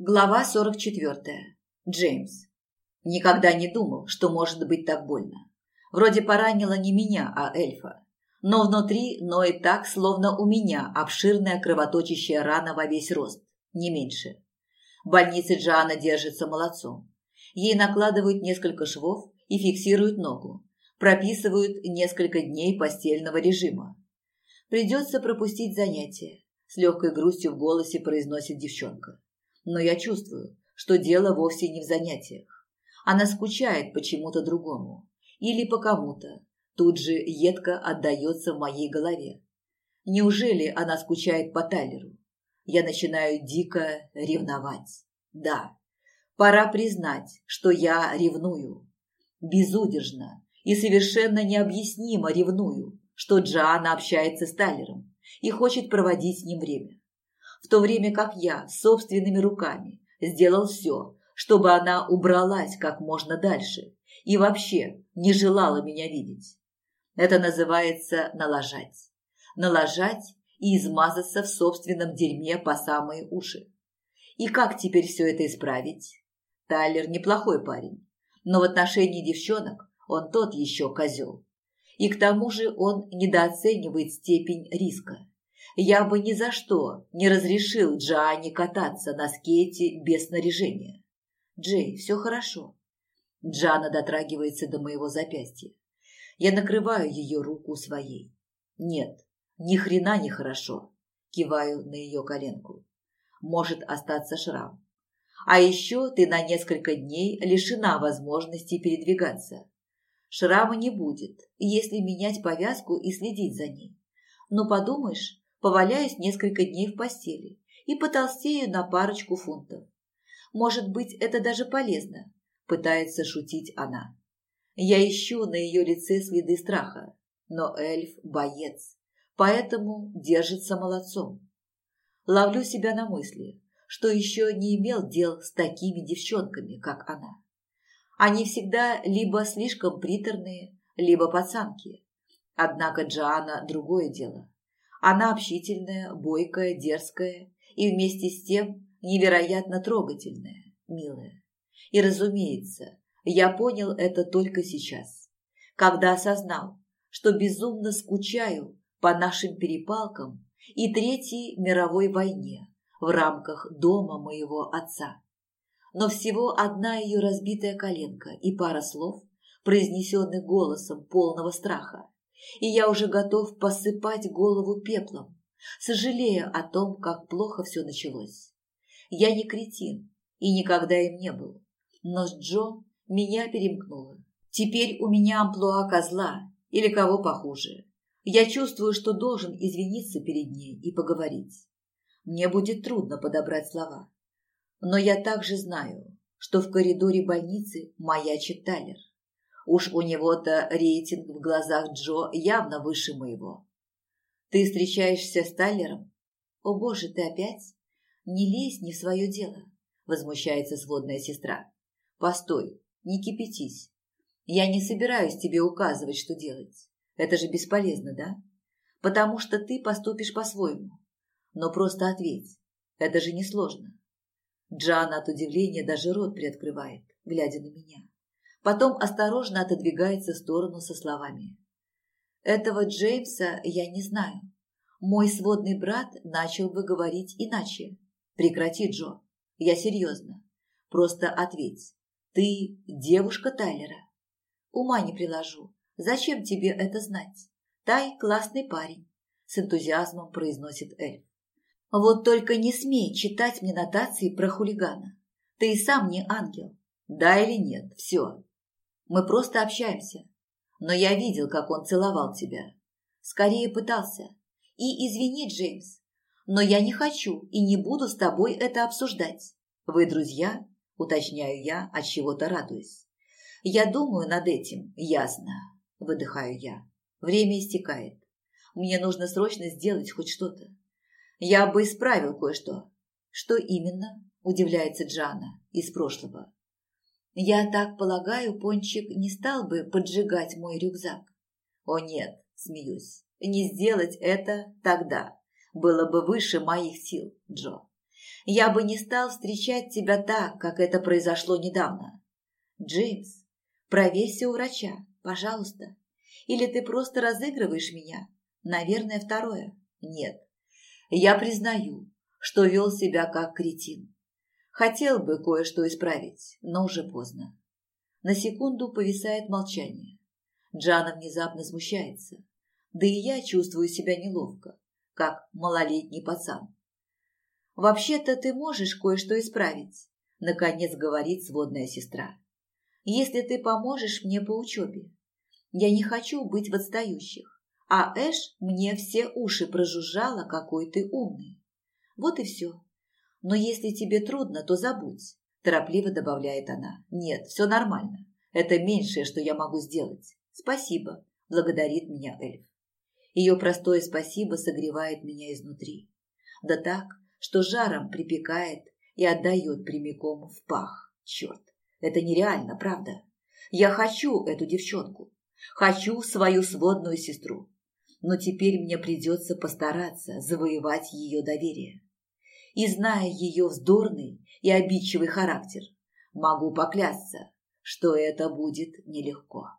Глава 44. Джеймс. Никогда не думал, что может быть так больно. Вроде поранило не меня, а эльфа. Но внутри но и так, словно у меня обширная кровоточащая рана во весь рост, не меньше. Больница больнице Джоанна держится молодцом. Ей накладывают несколько швов и фиксируют ногу. Прописывают несколько дней постельного режима. Придется пропустить занятия. С легкой грустью в голосе произносит девчонка но я чувствую, что дело вовсе не в занятиях. Она скучает почему-то другому или по кому-то, тут же едко отдается в моей голове. Неужели она скучает по Тайлеру? Я начинаю дико ревновать. Да, пора признать, что я ревную. Безудержно и совершенно необъяснимо ревную, что Джоанна общается с Тайлером и хочет проводить с ним время в то время как я собственными руками сделал все, чтобы она убралась как можно дальше и вообще не желала меня видеть. Это называется налажать. Налажать и измазаться в собственном дерьме по самые уши. И как теперь все это исправить? Тайлер неплохой парень, но в отношении девчонок он тот еще козел. И к тому же он недооценивает степень риска я бы ни за что не разрешил Джоанне кататься на скейте без снаряжения. Джей, все хорошо. Джана дотрагивается до моего запястья. Я накрываю ее руку своей. Нет, ни хрена не хорошо. Киваю на ее коленку. Может остаться шрам. А еще ты на несколько дней лишена возможности передвигаться. Шрама не будет, если менять повязку и следить за ней. Но подумаешь, поваляюсь несколько дней в постели и потолстею на парочку фунтов. Может быть, это даже полезно, пытается шутить она. Я ищу на ее лице следы страха, но эльф – боец, поэтому держится молодцом. Ловлю себя на мысли, что еще не имел дел с такими девчонками, как она. Они всегда либо слишком приторные, либо пацанки. Однако Джоанна – другое дело. Она общительная, бойкая, дерзкая и вместе с тем невероятно трогательная, милая. И, разумеется, я понял это только сейчас, когда осознал, что безумно скучаю по нашим перепалкам и Третьей мировой войне в рамках дома моего отца. Но всего одна ее разбитая коленка и пара слов, произнесенных голосом полного страха, и я уже готов посыпать голову пеплом, сожалея о том, как плохо все началось. Я не кретин и никогда им не был, но с Джо меня перемкнуло. Теперь у меня амплуа козла или кого похуже. Я чувствую, что должен извиниться перед ней и поговорить. Мне будет трудно подобрать слова. Но я также знаю, что в коридоре больницы маячит Тайлер. Уж у него-то рейтинг в глазах Джо явно выше моего. Ты встречаешься с Тайлером? О боже, ты опять? Не лезь не в свое дело, возмущается сводная сестра. Постой, не кипятись. Я не собираюсь тебе указывать, что делать. Это же бесполезно, да? Потому что ты поступишь по-своему. Но просто ответь. Это же несложно. Джана от удивления даже рот приоткрывает, глядя на меня. Потом осторожно отодвигается в сторону со словами. «Этого Джеймса я не знаю. Мой сводный брат начал бы говорить иначе. Прекрати, Джо. Я серьезно. Просто ответь. Ты девушка Тайлера. Ума не приложу. Зачем тебе это знать? Тай – классный парень», – с энтузиазмом произносит Эльф. «Вот только не смей читать мне нотации про хулигана. Ты и сам не ангел. Да или нет, все. Мы просто общаемся. Но я видел, как он целовал тебя. Скорее пытался. И извини, Джеймс, но я не хочу и не буду с тобой это обсуждать. Вы друзья, уточняю я, от чего-то радуюсь. Я думаю над этим, ясно, выдыхаю я. Время истекает. Мне нужно срочно сделать хоть что-то. Я бы исправил кое-что. Что именно? Удивляется Джана из прошлого. Я так полагаю, Пончик не стал бы поджигать мой рюкзак. О нет, смеюсь, не сделать это тогда было бы выше моих сил, Джо. Я бы не стал встречать тебя так, как это произошло недавно. Джеймс, проверься у врача, пожалуйста. Или ты просто разыгрываешь меня? Наверное, второе. Нет. Я признаю, что вел себя как кретин. Хотел бы кое-что исправить, но уже поздно. На секунду повисает молчание. Джана внезапно смущается. Да и я чувствую себя неловко, как малолетний пацан. «Вообще-то ты можешь кое-что исправить», – наконец говорит сводная сестра. «Если ты поможешь мне по учебе. Я не хочу быть в отстающих. А Эш мне все уши прожужжала, какой ты умный. Вот и все. Но если тебе трудно, то забудь, торопливо добавляет она. Нет, все нормально. Это меньшее, что я могу сделать. Спасибо, благодарит меня эльф. Ее простое спасибо согревает меня изнутри. Да так, что жаром припекает и отдает прямиком в пах. Черт, это нереально, правда? Я хочу эту девчонку. Хочу свою сводную сестру. Но теперь мне придется постараться завоевать ее доверие и зная ее вздорный и обидчивый характер, могу поклясться, что это будет нелегко.